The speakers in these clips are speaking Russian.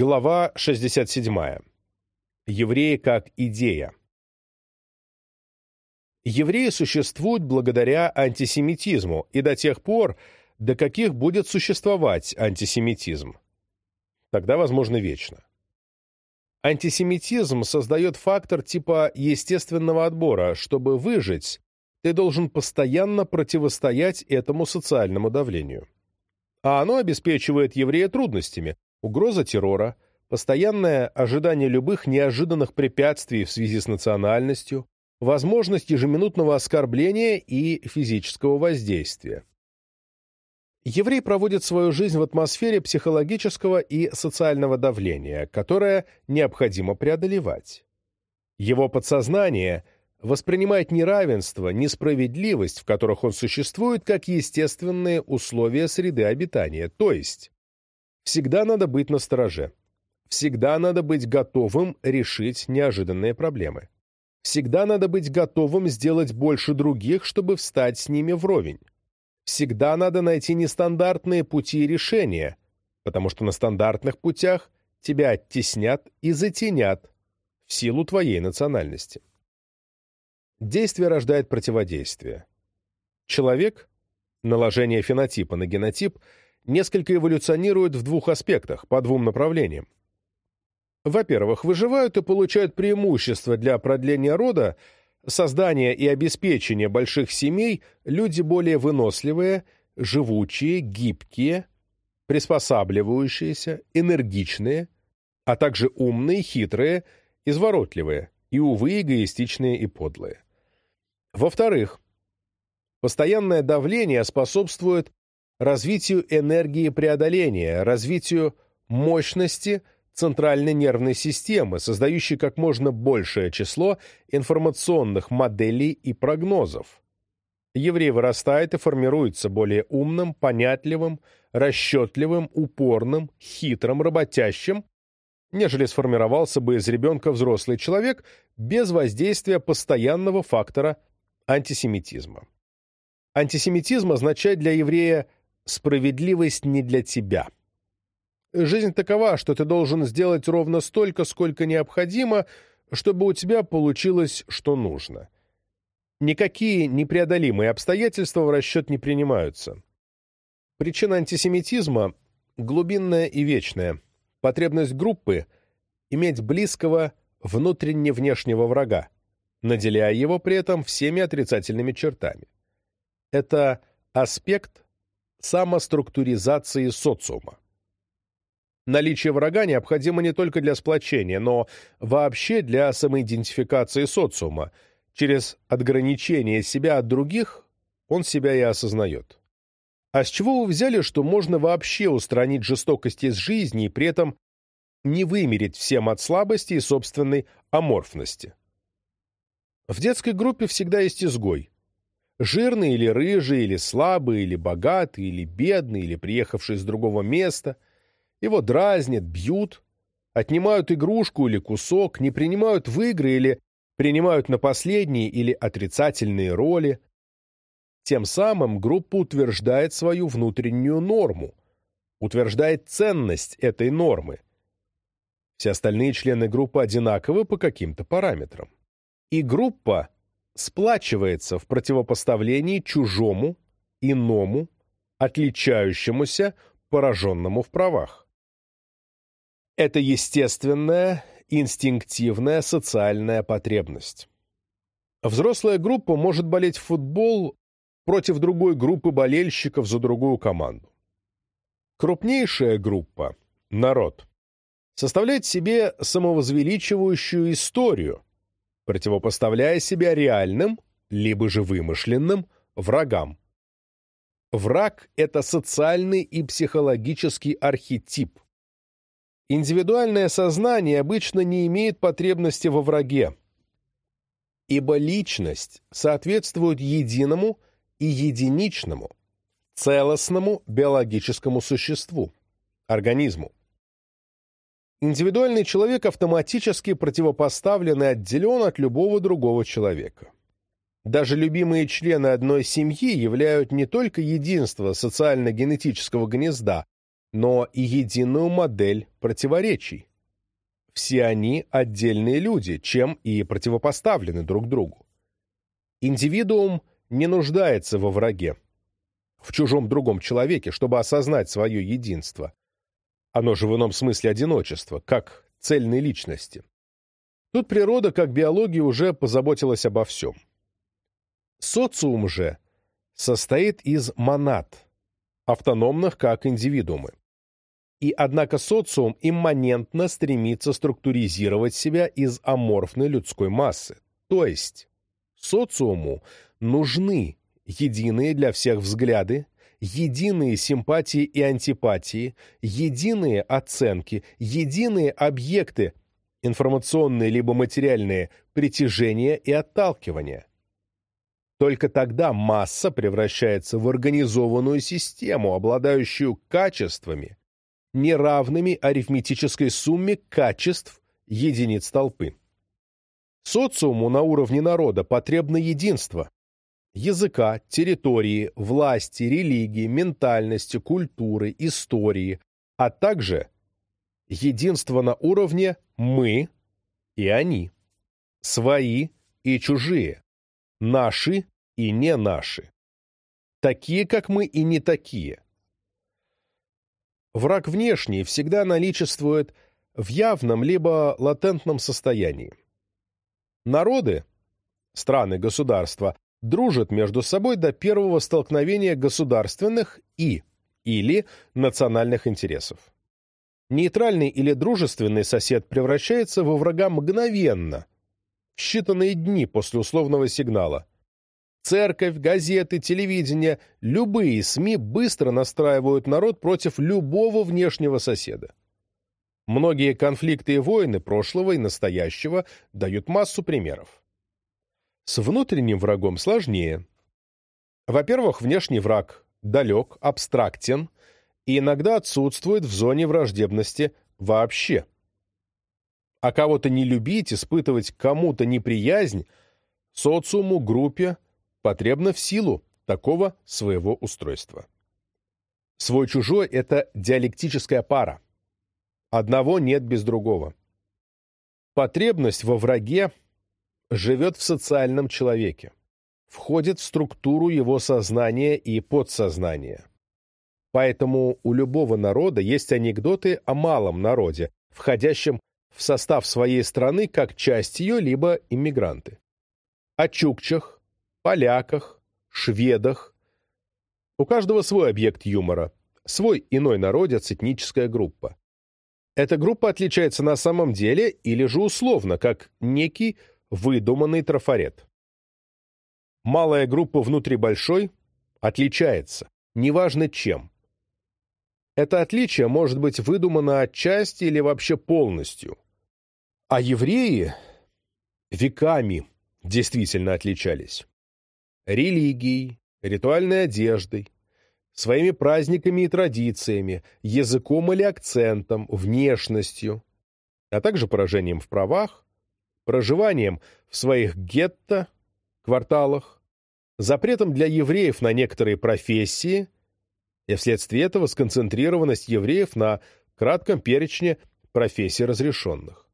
Глава 67. Евреи как идея. Евреи существуют благодаря антисемитизму и до тех пор, до каких будет существовать антисемитизм. Тогда, возможно, вечно. Антисемитизм создает фактор типа естественного отбора. Чтобы выжить, ты должен постоянно противостоять этому социальному давлению. А оно обеспечивает еврея трудностями, угроза террора, постоянное ожидание любых неожиданных препятствий в связи с национальностью, возможность ежеминутного оскорбления и физического воздействия. Еврей проводит свою жизнь в атмосфере психологического и социального давления, которое необходимо преодолевать. Его подсознание воспринимает неравенство, несправедливость, в которых он существует, как естественные условия среды обитания, то есть всегда надо быть настороже, всегда надо быть готовым решить неожиданные проблемы. Всегда надо быть готовым сделать больше других, чтобы встать с ними вровень. Всегда надо найти нестандартные пути решения, потому что на стандартных путях тебя оттеснят и затенят в силу твоей национальности. Действие рождает противодействие. Человек, наложение фенотипа на генотип, несколько эволюционирует в двух аспектах, по двум направлениям. Во-первых, выживают и получают преимущество для продления рода, создания и обеспечения больших семей люди более выносливые, живучие, гибкие, приспосабливающиеся, энергичные, а также умные, хитрые, изворотливые и, увы, эгоистичные и подлые. Во-вторых, постоянное давление способствует развитию энергии преодоления, развитию мощности – центральной нервной системы, создающей как можно большее число информационных моделей и прогнозов. Еврей вырастает и формируется более умным, понятливым, расчетливым, упорным, хитрым, работящим, нежели сформировался бы из ребенка взрослый человек без воздействия постоянного фактора антисемитизма. Антисемитизм означает для еврея «справедливость не для тебя». Жизнь такова, что ты должен сделать ровно столько, сколько необходимо, чтобы у тебя получилось, что нужно. Никакие непреодолимые обстоятельства в расчет не принимаются. Причина антисемитизма – глубинная и вечная. Потребность группы – иметь близкого внутренне-внешнего врага, наделяя его при этом всеми отрицательными чертами. Это аспект самоструктуризации социума. Наличие врага необходимо не только для сплочения, но вообще для самоидентификации социума. Через отграничение себя от других он себя и осознает. А с чего вы взяли, что можно вообще устранить жестокость из жизни и при этом не вымереть всем от слабости и собственной аморфности? В детской группе всегда есть изгой. Жирный или рыжий, или слабый, или богатый, или бедный, или приехавший с другого места – его дразнят, бьют, отнимают игрушку или кусок, не принимают в игры или принимают на последние или отрицательные роли. Тем самым группа утверждает свою внутреннюю норму, утверждает ценность этой нормы. Все остальные члены группы одинаковы по каким-то параметрам. И группа сплачивается в противопоставлении чужому, иному, отличающемуся, пораженному в правах. Это естественная, инстинктивная социальная потребность. Взрослая группа может болеть в футбол против другой группы болельщиков за другую команду. Крупнейшая группа – народ – составляет себе самовозвеличивающую историю, противопоставляя себя реальным, либо же вымышленным, врагам. Враг – это социальный и психологический архетип – Индивидуальное сознание обычно не имеет потребности во враге, ибо личность соответствует единому и единичному, целостному биологическому существу, организму. Индивидуальный человек автоматически противопоставлен и отделен от любого другого человека. Даже любимые члены одной семьи являют не только единство социально-генетического гнезда, но и единую модель противоречий. Все они отдельные люди, чем и противопоставлены друг другу. Индивидуум не нуждается во враге, в чужом другом человеке, чтобы осознать свое единство. Оно же в ином смысле одиночество, как цельной личности. Тут природа, как биология, уже позаботилась обо всем. Социум же состоит из монад, автономных как индивидуумы. И однако социум имманентно стремится структуризировать себя из аморфной людской массы. То есть социуму нужны единые для всех взгляды, единые симпатии и антипатии, единые оценки, единые объекты, информационные либо материальные, притяжения и отталкивания. Только тогда масса превращается в организованную систему, обладающую качествами, неравными арифметической сумме качеств единиц толпы. Социуму на уровне народа потребно единство языка, территории, власти, религии, ментальности, культуры, истории, а также единство на уровне «мы» и «они», свои и чужие, наши и не наши, такие, как мы, и не такие. Враг внешний всегда наличествует в явном либо латентном состоянии. Народы, страны, государства дружат между собой до первого столкновения государственных и или национальных интересов. Нейтральный или дружественный сосед превращается во врага мгновенно, в считанные дни после условного сигнала. Церковь, газеты, телевидение, любые СМИ быстро настраивают народ против любого внешнего соседа. Многие конфликты и войны прошлого и настоящего дают массу примеров. С внутренним врагом сложнее. Во-первых, внешний враг далек, абстрактен и иногда отсутствует в зоне враждебности вообще. А кого-то не любить, испытывать кому-то неприязнь, социуму, группе потребно в силу такого своего устройства. Свой-чужой — это диалектическая пара. Одного нет без другого. Потребность во враге живет в социальном человеке, входит в структуру его сознания и подсознания. Поэтому у любого народа есть анекдоты о малом народе, входящем в состав своей страны как часть ее, либо иммигранты. О чукчах, поляках, шведах. У каждого свой объект юмора, свой иной народец, этническая группа. Эта группа отличается на самом деле или же условно, как некий выдуманный трафарет. Малая группа внутри большой отличается, неважно чем. Это отличие может быть выдумано отчасти или вообще полностью. А евреи веками действительно отличались. Религией, ритуальной одеждой, своими праздниками и традициями, языком или акцентом, внешностью, а также поражением в правах, проживанием в своих гетто, кварталах, запретом для евреев на некоторые профессии – и вследствие этого сконцентрированность евреев на кратком перечне профессий разрешенных.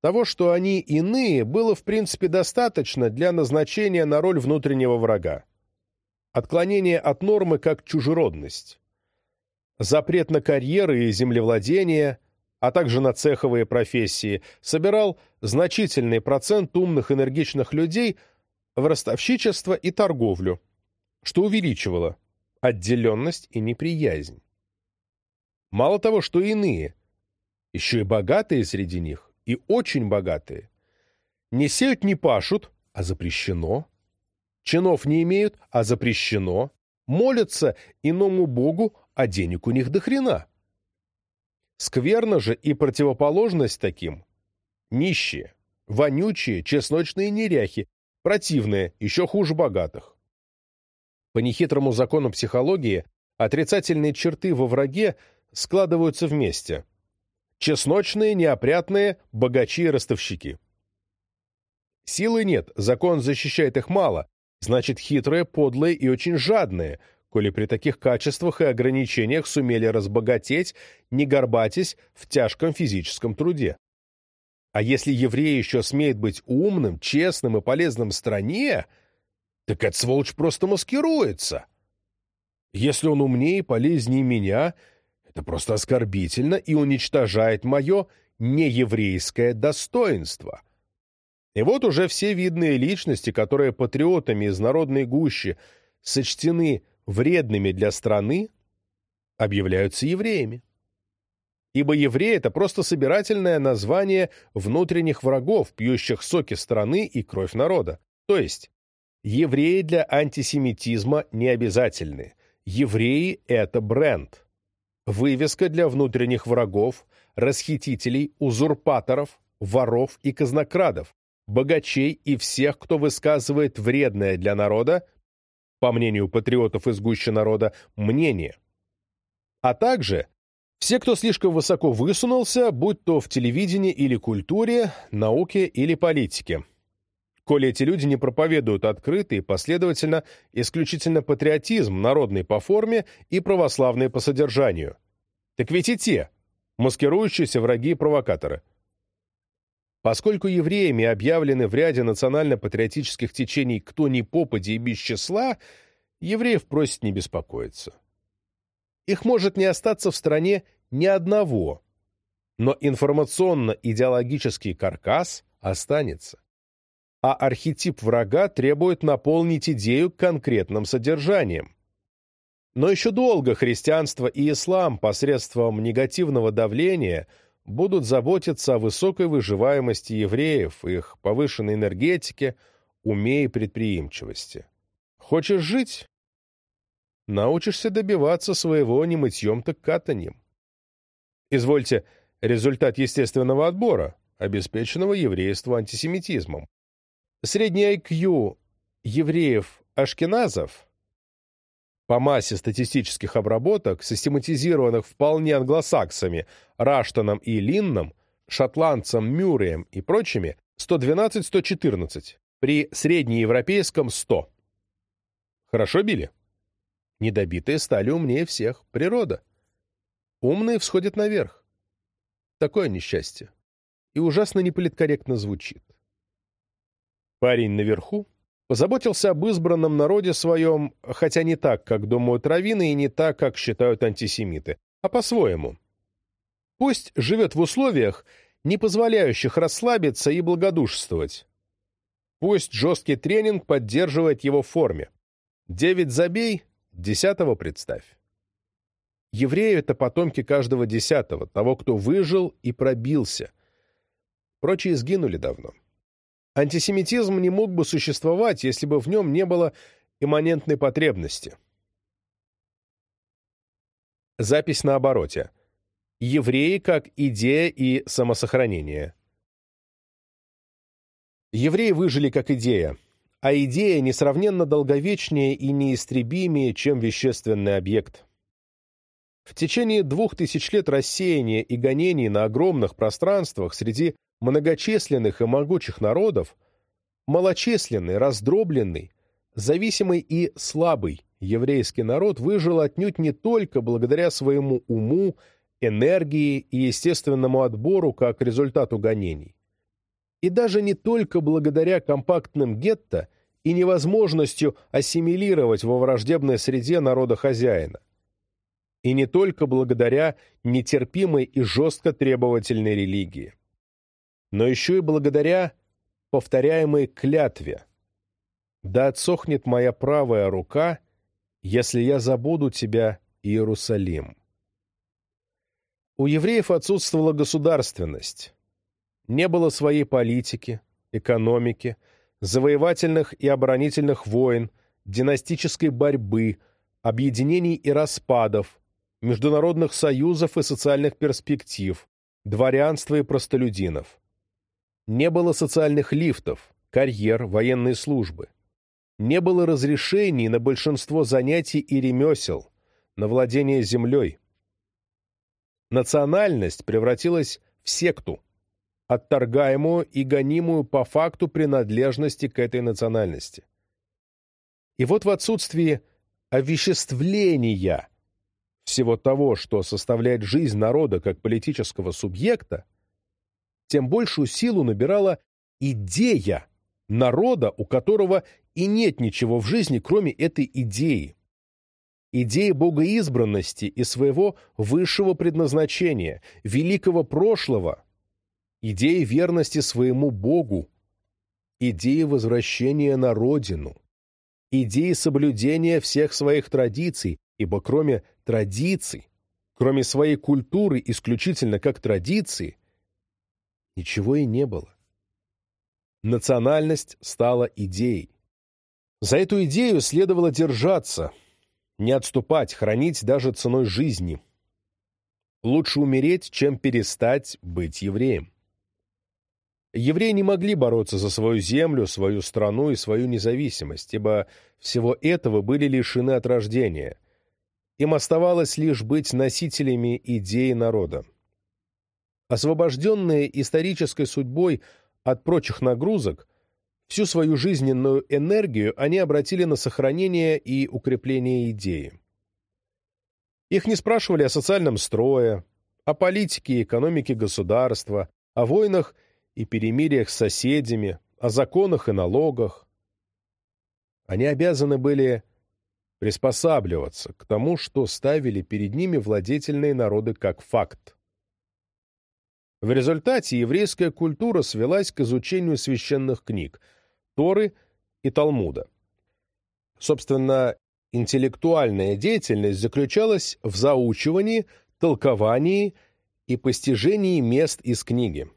Того, что они иные, было в принципе достаточно для назначения на роль внутреннего врага. Отклонение от нормы как чужеродность. Запрет на карьеры и землевладение, а также на цеховые профессии, собирал значительный процент умных энергичных людей в ростовщичество и торговлю, что увеличивало отделенность и неприязнь. Мало того, что иные, еще и богатые среди них, и очень богатые. Не сеют, не пашут, а запрещено. Чинов не имеют, а запрещено. Молятся иному богу, а денег у них до хрена. Скверно же и противоположность таким. Нищие, вонючие, чесночные неряхи, противные, еще хуже богатых. По нехитрому закону психологии отрицательные черты во враге складываются вместе. Чесночные, неопрятные, богачи и ростовщики. Силы нет, закон защищает их мало, значит хитрые, подлые и очень жадные, коли при таких качествах и ограничениях сумели разбогатеть, не горбатясь в тяжком физическом труде. А если еврей еще смеет быть умным, честным и полезным стране, так эта сволочь просто маскируется. Если он умнее и полезнее меня, это просто оскорбительно и уничтожает мое нееврейское достоинство. И вот уже все видные личности, которые патриотами из народной гущи сочтены вредными для страны, объявляются евреями. Ибо еврей — это просто собирательное название внутренних врагов, пьющих соки страны и кровь народа. То есть, евреи для антисемитизма не обязательны. Евреи — это бренд. Вывеска для внутренних врагов, расхитителей, узурпаторов, воров и казнокрадов, богачей и всех, кто высказывает вредное для народа, по мнению патриотов из гуще народа, мнение. А также все, кто слишком высоко высунулся, будь то в телевидении или культуре, науке или политике. Коли эти люди не проповедуют открытый и последовательно исключительно патриотизм, народный по форме и православный по содержанию. Так ведь и те, маскирующиеся враги и провокаторы. Поскольку евреями объявлены в ряде национально-патриотических течений кто ни попади и без числа, евреев просят не беспокоиться. Их может не остаться в стране ни одного, но информационно-идеологический каркас останется. А архетип врага требует наполнить идею конкретным содержанием. Но еще долго христианство и ислам посредством негативного давления – будут заботиться о высокой выживаемости евреев, их повышенной энергетике, уме и предприимчивости. Хочешь жить? Научишься добиваться своего не мытьем, так катаньем. Извольте, результат естественного отбора, обеспеченного еврейству антисемитизмом. Средний IQ евреев-ашкеназов по массе статистических обработок, систематизированных вполне англосаксами, Раштоном и Линном, шотландцем Мюрреем и прочими, 112-114, при среднеевропейском 100. Хорошо били? Недобитые стали умнее всех. Природа. Умные всходят наверх. Такое несчастье. И ужасно неполиткорректно звучит. Парень наверху позаботился об избранном народе своем, хотя не так, как думают раввины, и не так, как считают антисемиты, а по-своему. Пусть живет в условиях, не позволяющих расслабиться и благодушествовать. Пусть жесткий тренинг поддерживает его в форме. Девять забей, десятого представь. Евреи — это потомки каждого десятого, того, кто выжил и пробился. Прочие сгинули давно. Антисемитизм не мог бы существовать, если бы в нем не было имманентной потребности. Запись на обороте. Евреи как идея и самосохранение. Евреи выжили как идея, а идея несравненно долговечнее и неистребимее, чем вещественный объект. В течение двух тысяч лет рассеяния и гонений на огромных пространствах среди многочисленных и могучих народов, малочисленный, раздробленный, зависимый и слабый еврейский народ выжил отнюдь не только благодаря своему уму, энергии и естественному отбору как результату гонений. И даже не только благодаря компактным гетто и невозможностью ассимилировать во враждебной среде народа хозяина. И не только благодаря нетерпимой и жестко требовательной религии но еще и благодаря повторяемой клятве. «Да отсохнет моя правая рука, если я забуду тебя, Иерусалим». У евреев отсутствовала государственность. Не было своей политики, экономики, завоевательных и оборонительных войн, династической борьбы, объединений и распадов, международных союзов и социальных перспектив, дворянства и простолюдинов. Не было социальных лифтов, карьер, военной службы. Не было разрешений на большинство занятий и ремесел, на владение землей. Национальность превратилась в секту, отторгаемую и гонимую по факту принадлежности к этой национальности. И вот в отсутствии овеществления всего того, что составляет жизнь народа как политического субъекта, тем большую силу набирала идея народа, у которого и нет ничего в жизни, кроме этой идеи. Идеи богоизбранности и своего высшего предназначения, великого прошлого, идеи верности своему Богу, идеи возвращения на родину, идеи соблюдения всех своих традиций, ибо кроме традиций, кроме своей культуры исключительно как традиции, ничего и не было. Национальность стала идеей. За эту идею следовало держаться, не отступать, хранить даже ценой жизни. Лучше умереть, чем перестать быть евреем. Евреи не могли бороться за свою землю, свою страну и свою независимость, ибо всего этого были лишены от рождения. Им оставалось лишь быть носителями идеи народа. Освобожденные исторической судьбой от прочих нагрузок, всю свою жизненную энергию они обратили на сохранение и укрепление идеи. Их не спрашивали о социальном строе, о политике и экономике государства, о войнах и перемириях с соседями, о законах и налогах. Они обязаны были приспосабливаться к тому, что ставили перед ними владетельные народы как факт. В результате еврейская культура свелась к изучению священных книг Торы и Талмуда. Собственно, интеллектуальная деятельность заключалась в заучивании, толковании и постижении мест из книги.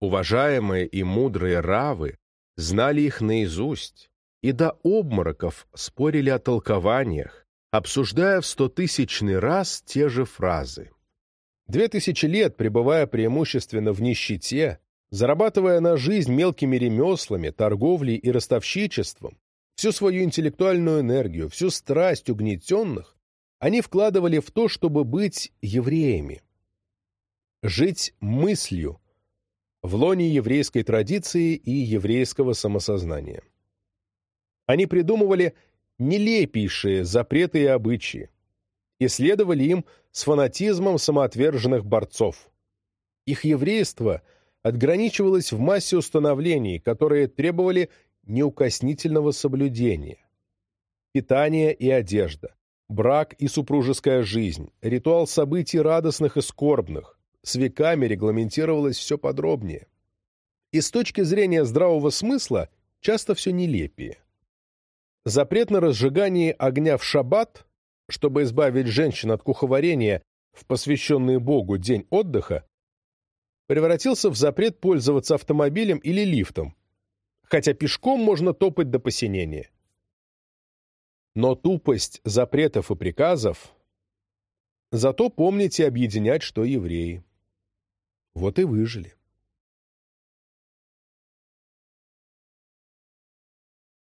Уважаемые и мудрые равы знали их наизусть и до обмороков спорили о толкованиях, обсуждая в стотысячный раз те же фразы. Две тысячи лет, пребывая преимущественно в нищете, зарабатывая на жизнь мелкими ремеслами, торговлей и ростовщичеством, всю свою интеллектуальную энергию, всю страсть угнетенных, они вкладывали в то, чтобы быть евреями. Жить мыслью в лоне еврейской традиции и еврейского самосознания. Они придумывали нелепейшие запреты и обычаи, и следовали им с фанатизмом самоотверженных борцов. Их еврейство отграничивалось в массе установлений, которые требовали неукоснительного соблюдения. Питание и одежда, брак и супружеская жизнь, ритуал событий радостных и скорбных, с веками регламентировалось все подробнее. И с точки зрения здравого смысла часто все нелепее. Запрет на разжигание огня в шаббат чтобы избавить женщин от куховарения в посвященный Богу день отдыха, превратился в запрет пользоваться автомобилем или лифтом, хотя пешком можно топать до посинения. Но тупость запретов и приказов зато помните объединять, что евреи. Вот и выжили.